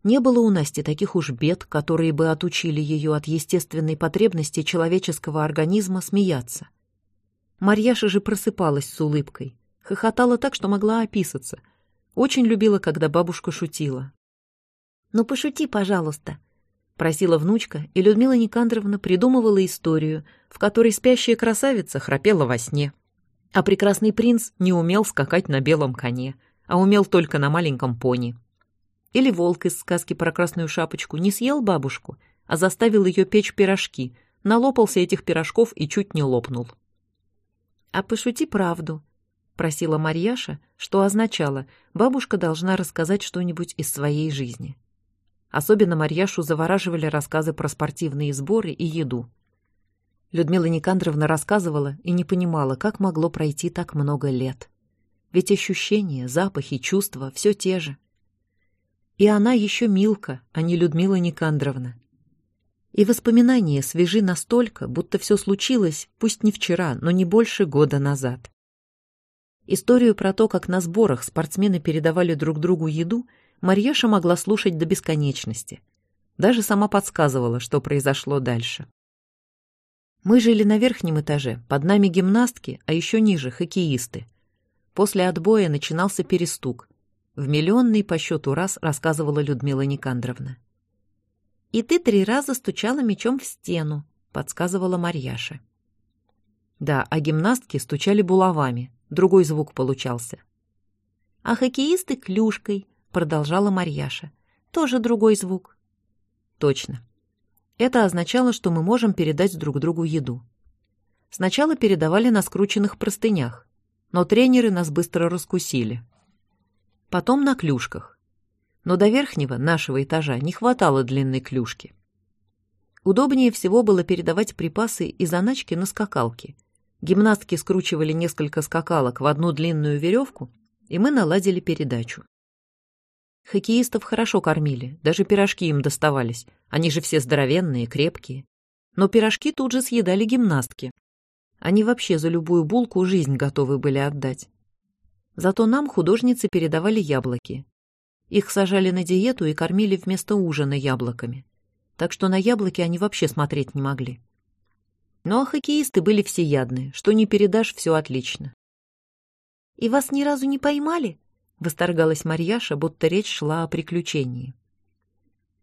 Не было у Насти таких уж бед, которые бы отучили ее от естественной потребности человеческого организма смеяться. Марьяша же просыпалась с улыбкой, хохотала так, что могла описаться — очень любила, когда бабушка шутила. «Ну, пошути, пожалуйста», — просила внучка, и Людмила Никандровна придумывала историю, в которой спящая красавица храпела во сне, а прекрасный принц не умел скакать на белом коне, а умел только на маленьком пони. Или волк из сказки про красную шапочку не съел бабушку, а заставил ее печь пирожки, налопался этих пирожков и чуть не лопнул. «А пошути правду», — просила Марьяша, что означало, бабушка должна рассказать что-нибудь из своей жизни. Особенно Марьяшу завораживали рассказы про спортивные сборы и еду. Людмила Никандровна рассказывала и не понимала, как могло пройти так много лет. Ведь ощущения, запахи, чувства — все те же. И она еще Милка, а не Людмила Никандровна. И воспоминания свежи настолько, будто все случилось, пусть не вчера, но не больше года назад. Историю про то, как на сборах спортсмены передавали друг другу еду, Марьяша могла слушать до бесконечности. Даже сама подсказывала, что произошло дальше. Мы жили на верхнем этаже, под нами гимнастки, а еще ниже — хоккеисты. После отбоя начинался перестук. В миллионный по счету раз рассказывала Людмила Никандровна. «И ты три раза стучала мечом в стену», — подсказывала Марьяша. Да, а гимнастки стучали булавами, Другой звук получался. «А хоккеисты клюшкой», — продолжала Марьяша. «Тоже другой звук». «Точно. Это означало, что мы можем передать друг другу еду. Сначала передавали на скрученных простынях, но тренеры нас быстро раскусили. Потом на клюшках. Но до верхнего, нашего этажа, не хватало длинной клюшки. Удобнее всего было передавать припасы и заначки на скакалке — Гимнастки скручивали несколько скакалок в одну длинную веревку, и мы наладили передачу. Хоккеистов хорошо кормили, даже пирожки им доставались, они же все здоровенные, крепкие. Но пирожки тут же съедали гимнастки. Они вообще за любую булку жизнь готовы были отдать. Зато нам художницы передавали яблоки. Их сажали на диету и кормили вместо ужина яблоками. Так что на яблоки они вообще смотреть не могли. Ну а хоккеисты были всеядны, что не передашь, все отлично. «И вас ни разу не поймали?» — восторгалась Марьяша, будто речь шла о приключении.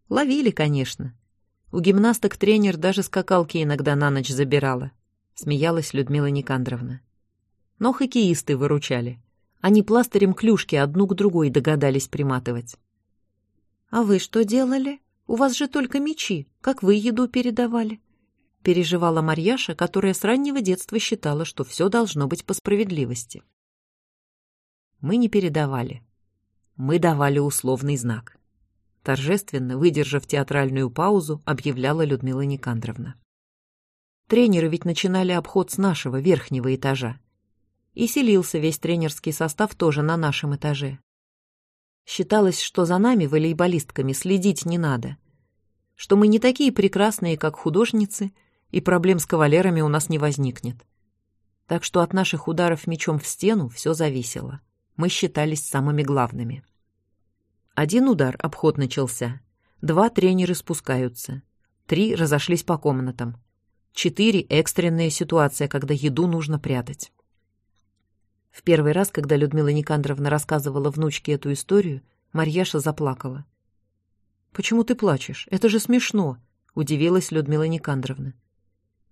«Ловили, конечно. У гимнасток тренер даже скакалки иногда на ночь забирала», — смеялась Людмила Никандровна. «Но хоккеисты выручали. Они пластырем клюшки одну к другой догадались приматывать». «А вы что делали? У вас же только мечи. Как вы еду передавали?» переживала Марьяша, которая с раннего детства считала, что все должно быть по справедливости. Мы не передавали. Мы давали условный знак. Торжественно, выдержав театральную паузу, объявляла Людмила Никандровна. Тренеры ведь начинали обход с нашего верхнего этажа. И селился весь тренерский состав тоже на нашем этаже. Считалось, что за нами, волейболистками, следить не надо. Что мы не такие прекрасные, как художницы, и проблем с кавалерами у нас не возникнет. Так что от наших ударов мечом в стену все зависело. Мы считались самыми главными. Один удар, обход начался. Два тренеры спускаются. Три разошлись по комнатам. Четыре — экстренная ситуация, когда еду нужно прятать. В первый раз, когда Людмила Никандровна рассказывала внучке эту историю, Марьяша заплакала. «Почему ты плачешь? Это же смешно!» — удивилась Людмила Никандровна.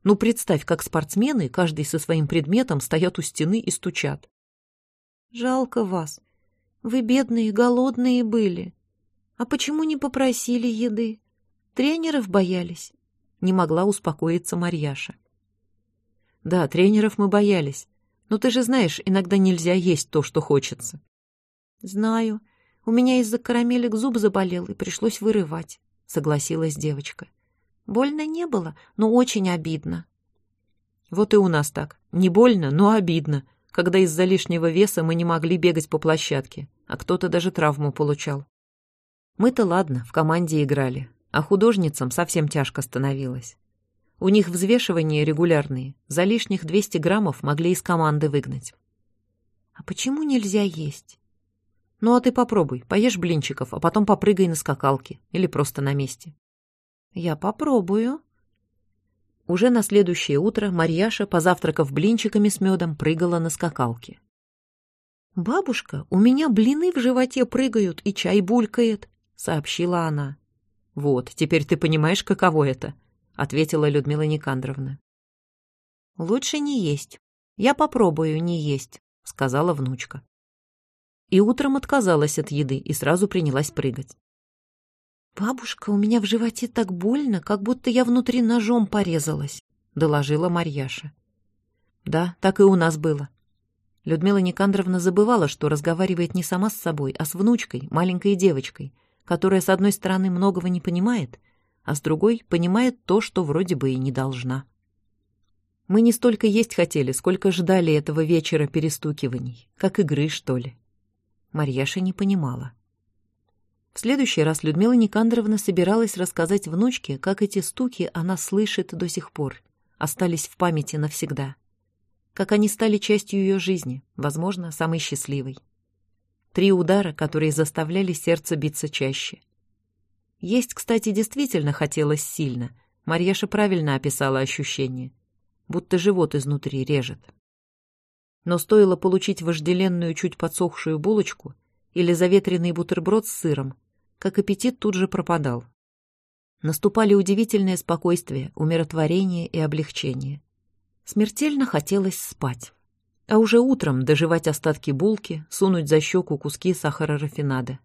Ну, представь, как спортсмены, каждый со своим предметом, стоят у стены и стучат. Жалко вас. Вы бедные, голодные были. А почему не попросили еды? Тренеров боялись? Не могла успокоиться Марьяша. Да, тренеров мы боялись. Но ты же знаешь, иногда нельзя есть то, что хочется. Знаю. У меня из-за карамелек зуб заболел, и пришлось вырывать, согласилась девочка. Больно не было, но очень обидно. Вот и у нас так. Не больно, но обидно, когда из-за лишнего веса мы не могли бегать по площадке, а кто-то даже травму получал. Мы-то ладно, в команде играли, а художницам совсем тяжко становилось. У них взвешивания регулярные, за лишних 200 граммов могли из команды выгнать. А почему нельзя есть? Ну а ты попробуй, поешь блинчиков, а потом попрыгай на скакалке или просто на месте. «Я попробую». Уже на следующее утро Марьяша, позавтракав блинчиками с медом, прыгала на скакалке. «Бабушка, у меня блины в животе прыгают и чай булькает», — сообщила она. «Вот, теперь ты понимаешь, каково это», — ответила Людмила Никандровна. «Лучше не есть. Я попробую не есть», — сказала внучка. И утром отказалась от еды и сразу принялась прыгать. «Бабушка, у меня в животе так больно, как будто я внутри ножом порезалась», — доложила Марьяша. «Да, так и у нас было». Людмила Никандровна забывала, что разговаривает не сама с собой, а с внучкой, маленькой девочкой, которая, с одной стороны, многого не понимает, а с другой понимает то, что вроде бы и не должна. Мы не столько есть хотели, сколько ждали этого вечера перестукиваний, как игры, что ли. Марьяша не понимала. В следующий раз Людмила Никандровна собиралась рассказать внучке, как эти стуки она слышит до сих пор, остались в памяти навсегда. Как они стали частью ее жизни, возможно, самой счастливой. Три удара, которые заставляли сердце биться чаще. Есть, кстати, действительно хотелось сильно. Марьяша правильно описала ощущение. Будто живот изнутри режет. Но стоило получить вожделенную чуть подсохшую булочку или заветренный бутерброд с сыром, как аппетит тут же пропадал. Наступали удивительное спокойствие, умиротворение и облегчение. Смертельно хотелось спать. А уже утром доживать остатки булки, сунуть за щеку куски сахара рафинада.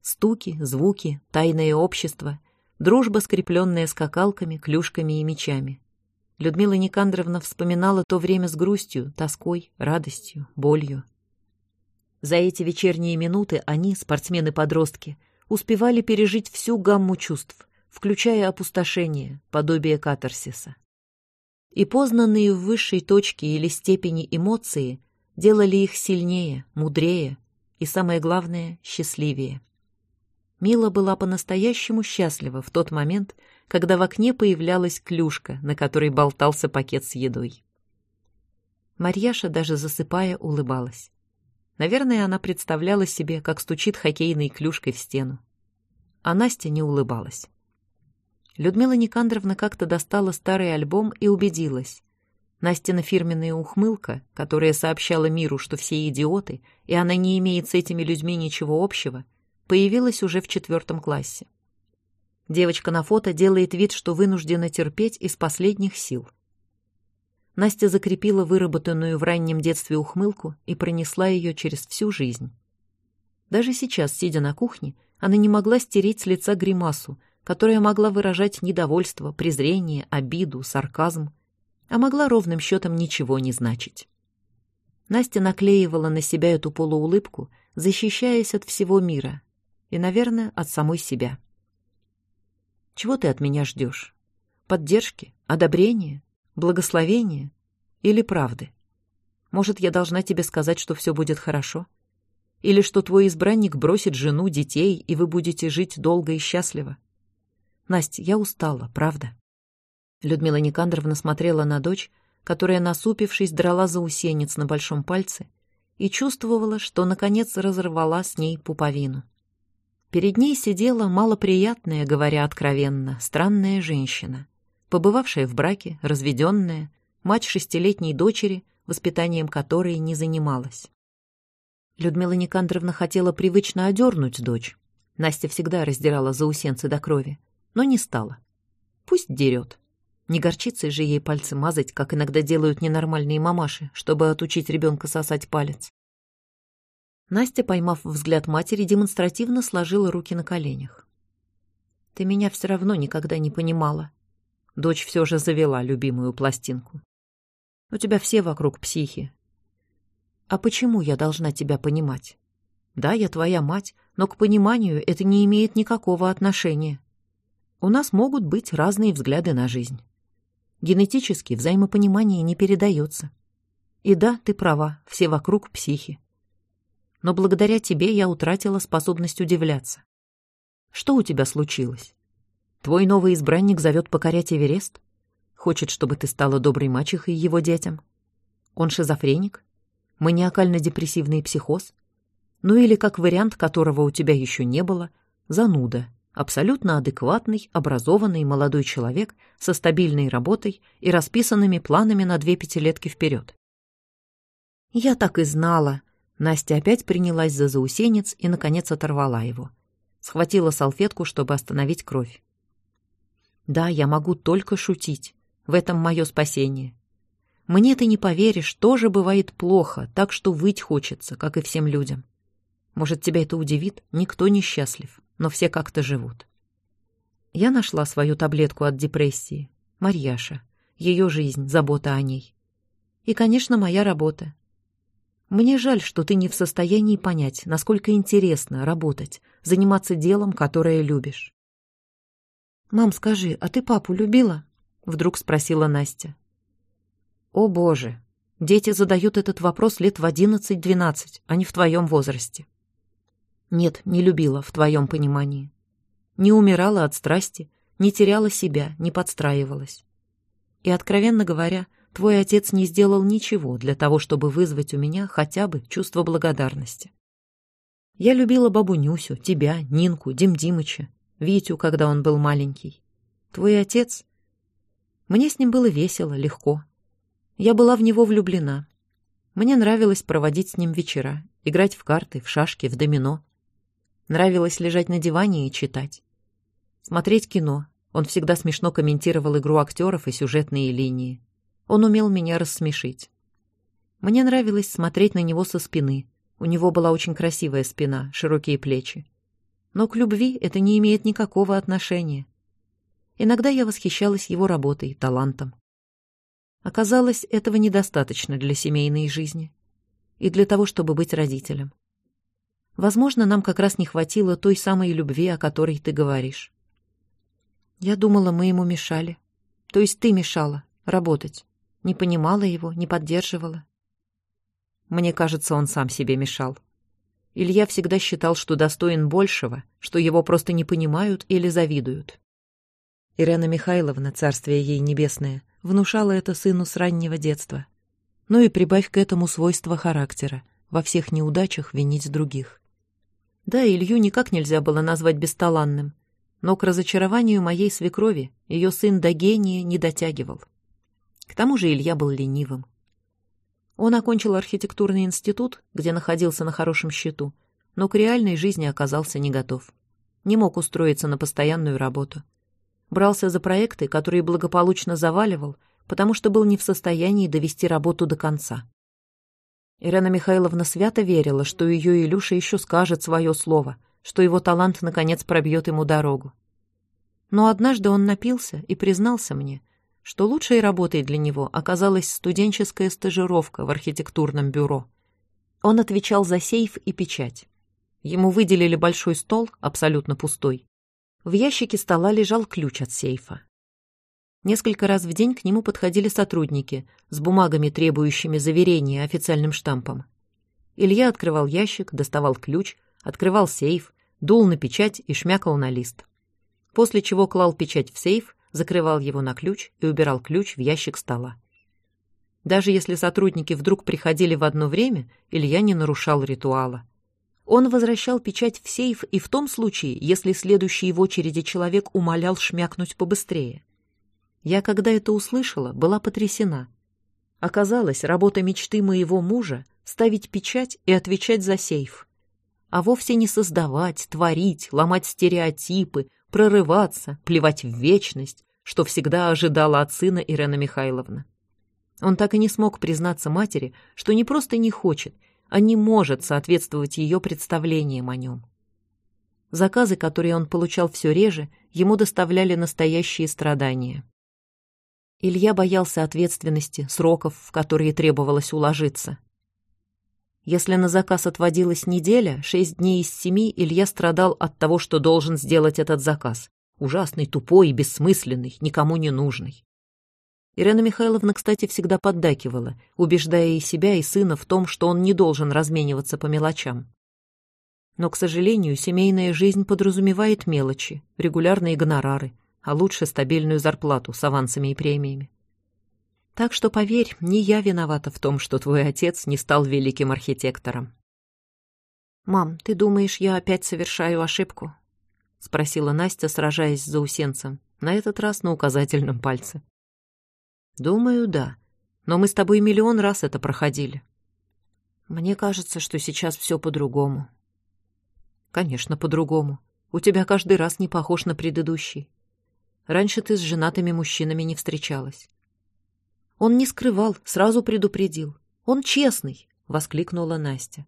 Стуки, звуки, тайное общество, дружба, скрепленная скакалками, клюшками и мечами. Людмила Никандровна вспоминала то время с грустью, тоской, радостью, болью. За эти вечерние минуты они, спортсмены-подростки, успевали пережить всю гамму чувств, включая опустошение, подобие катарсиса. И познанные в высшей точке или степени эмоции делали их сильнее, мудрее и, самое главное, счастливее. Мила была по-настоящему счастлива в тот момент, когда в окне появлялась клюшка, на которой болтался пакет с едой. Марьяша, даже засыпая, улыбалась. Наверное, она представляла себе, как стучит хоккейной клюшкой в стену. А Настя не улыбалась. Людмила Никандровна как-то достала старый альбом и убедилась. Настина фирменная ухмылка, которая сообщала миру, что все идиоты, и она не имеет с этими людьми ничего общего, появилась уже в четвертом классе. Девочка на фото делает вид, что вынуждена терпеть из последних сил. Настя закрепила выработанную в раннем детстве ухмылку и пронесла ее через всю жизнь. Даже сейчас, сидя на кухне, она не могла стереть с лица гримасу, которая могла выражать недовольство, презрение, обиду, сарказм, а могла ровным счетом ничего не значить. Настя наклеивала на себя эту полуулыбку, защищаясь от всего мира и, наверное, от самой себя. Чего ты от меня ждешь? Поддержки? Одобрения? Благословения? Или правды? Может, я должна тебе сказать, что все будет хорошо? Или что твой избранник бросит жену, детей, и вы будете жить долго и счастливо? Настя, я устала, правда?» Людмила Никандровна смотрела на дочь, которая, насупившись, драла заусенец на большом пальце и чувствовала, что, наконец, разорвала с ней пуповину. Перед ней сидела малоприятная, говоря откровенно, странная женщина, побывавшая в браке, разведенная, мать шестилетней дочери, воспитанием которой не занималась. Людмила Никандровна хотела привычно одернуть дочь. Настя всегда раздирала заусенцы до крови но не стала. Пусть дерет. Не горчицей же ей пальцы мазать, как иногда делают ненормальные мамаши, чтобы отучить ребенка сосать палец. Настя, поймав взгляд матери, демонстративно сложила руки на коленях. «Ты меня все равно никогда не понимала». Дочь все же завела любимую пластинку. «У тебя все вокруг психи. А почему я должна тебя понимать? Да, я твоя мать, но к пониманию это не имеет никакого отношения. У нас могут быть разные взгляды на жизнь. Генетически взаимопонимание не передается. И да, ты права, все вокруг психи. Но благодаря тебе я утратила способность удивляться. Что у тебя случилось? Твой новый избранник зовет покорять Эверест? Хочет, чтобы ты стала доброй мачехой его детям? Он шизофреник? Маниакально-депрессивный психоз? Ну или, как вариант, которого у тебя еще не было, зануда, абсолютно адекватный, образованный молодой человек со стабильной работой и расписанными планами на две пятилетки вперед. «Я так и знала!» Настя опять принялась за заусенец и, наконец, оторвала его. Схватила салфетку, чтобы остановить кровь. «Да, я могу только шутить. В этом мое спасение. Мне ты не поверишь, тоже бывает плохо, так что выть хочется, как и всем людям. Может, тебя это удивит? Никто не счастлив но все как-то живут. Я нашла свою таблетку от депрессии. Марьяша. Ее жизнь, забота о ней. И, конечно, моя работа. Мне жаль, что ты не в состоянии понять, насколько интересно работать, заниматься делом, которое любишь. «Мам, скажи, а ты папу любила?» — вдруг спросила Настя. «О, Боже! Дети задают этот вопрос лет в одиннадцать-двенадцать, а не в твоем возрасте. Нет, не любила, в твоем понимании. Не умирала от страсти, не теряла себя, не подстраивалась. И, откровенно говоря, твой отец не сделал ничего для того, чтобы вызвать у меня хотя бы чувство благодарности. Я любила бабу Нюсю, тебя, Нинку, Дим Димыча, Витю, когда он был маленький. Твой отец... Мне с ним было весело, легко. Я была в него влюблена. Мне нравилось проводить с ним вечера, играть в карты, в шашки, в домино. Нравилось лежать на диване и читать. Смотреть кино. Он всегда смешно комментировал игру актеров и сюжетные линии. Он умел меня рассмешить. Мне нравилось смотреть на него со спины. У него была очень красивая спина, широкие плечи. Но к любви это не имеет никакого отношения. Иногда я восхищалась его работой, талантом. Оказалось, этого недостаточно для семейной жизни и для того, чтобы быть родителем. Возможно, нам как раз не хватило той самой любви, о которой ты говоришь. Я думала, мы ему мешали. То есть ты мешала работать. Не понимала его, не поддерживала. Мне кажется, он сам себе мешал. Илья всегда считал, что достоин большего, что его просто не понимают или завидуют. Ирена Михайловна, царствие ей небесное, внушала это сыну с раннего детства. Ну и прибавь к этому свойство характера, во всех неудачах винить других. Да, Илью никак нельзя было назвать бесталанным, но к разочарованию моей свекрови ее сын до гения не дотягивал. К тому же Илья был ленивым. Он окончил архитектурный институт, где находился на хорошем счету, но к реальной жизни оказался не готов. Не мог устроиться на постоянную работу брался за проекты, которые благополучно заваливал, потому что был не в состоянии довести работу до конца. Ирена Михайловна свято верила, что ее Илюша еще скажет свое слово, что его талант наконец пробьет ему дорогу. Но однажды он напился и признался мне, что лучшей работой для него оказалась студенческая стажировка в архитектурном бюро. Он отвечал за сейф и печать. Ему выделили большой стол, абсолютно пустой, в ящике стола лежал ключ от сейфа. Несколько раз в день к нему подходили сотрудники с бумагами, требующими заверения официальным штампом. Илья открывал ящик, доставал ключ, открывал сейф, дул на печать и шмякал на лист. После чего клал печать в сейф, закрывал его на ключ и убирал ключ в ящик стола. Даже если сотрудники вдруг приходили в одно время, Илья не нарушал ритуала. Он возвращал печать в сейф и в том случае, если следующий в очереди человек умолял шмякнуть побыстрее. Я, когда это услышала, была потрясена. Оказалось, работа мечты моего мужа — ставить печать и отвечать за сейф. А вовсе не создавать, творить, ломать стереотипы, прорываться, плевать в вечность, что всегда ожидала от сына Ирена Михайловна. Он так и не смог признаться матери, что не просто не хочет — а не может соответствовать ее представлениям о нем. Заказы, которые он получал все реже, ему доставляли настоящие страдания. Илья боялся ответственности, сроков, в которые требовалось уложиться. Если на заказ отводилась неделя, шесть дней из семи Илья страдал от того, что должен сделать этот заказ. Ужасный, тупой бессмысленный, никому не нужный. Ирена Михайловна, кстати, всегда поддакивала, убеждая и себя, и сына в том, что он не должен размениваться по мелочам. Но, к сожалению, семейная жизнь подразумевает мелочи, регулярные гонорары, а лучше стабильную зарплату с авансами и премиями. Так что, поверь, не я виновата в том, что твой отец не стал великим архитектором. «Мам, ты думаешь, я опять совершаю ошибку?» — спросила Настя, сражаясь с заусенцем, на этот раз на указательном пальце. «Думаю, да. Но мы с тобой миллион раз это проходили». «Мне кажется, что сейчас все по-другому». «Конечно, по-другому. У тебя каждый раз не похож на предыдущий. Раньше ты с женатыми мужчинами не встречалась». «Он не скрывал, сразу предупредил. Он честный», — воскликнула Настя.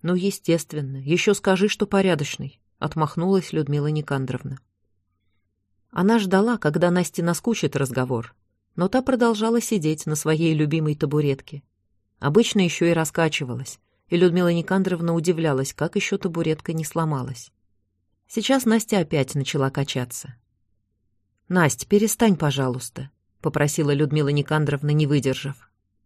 «Ну, естественно. Еще скажи, что порядочный», — отмахнулась Людмила Никандровна. Она ждала, когда Насте наскучит разговор, но та продолжала сидеть на своей любимой табуретке. Обычно еще и раскачивалась, и Людмила Никандровна удивлялась, как еще табуретка не сломалась. Сейчас Настя опять начала качаться. «Насть, перестань, пожалуйста», — попросила Людмила Никандровна, не выдержав.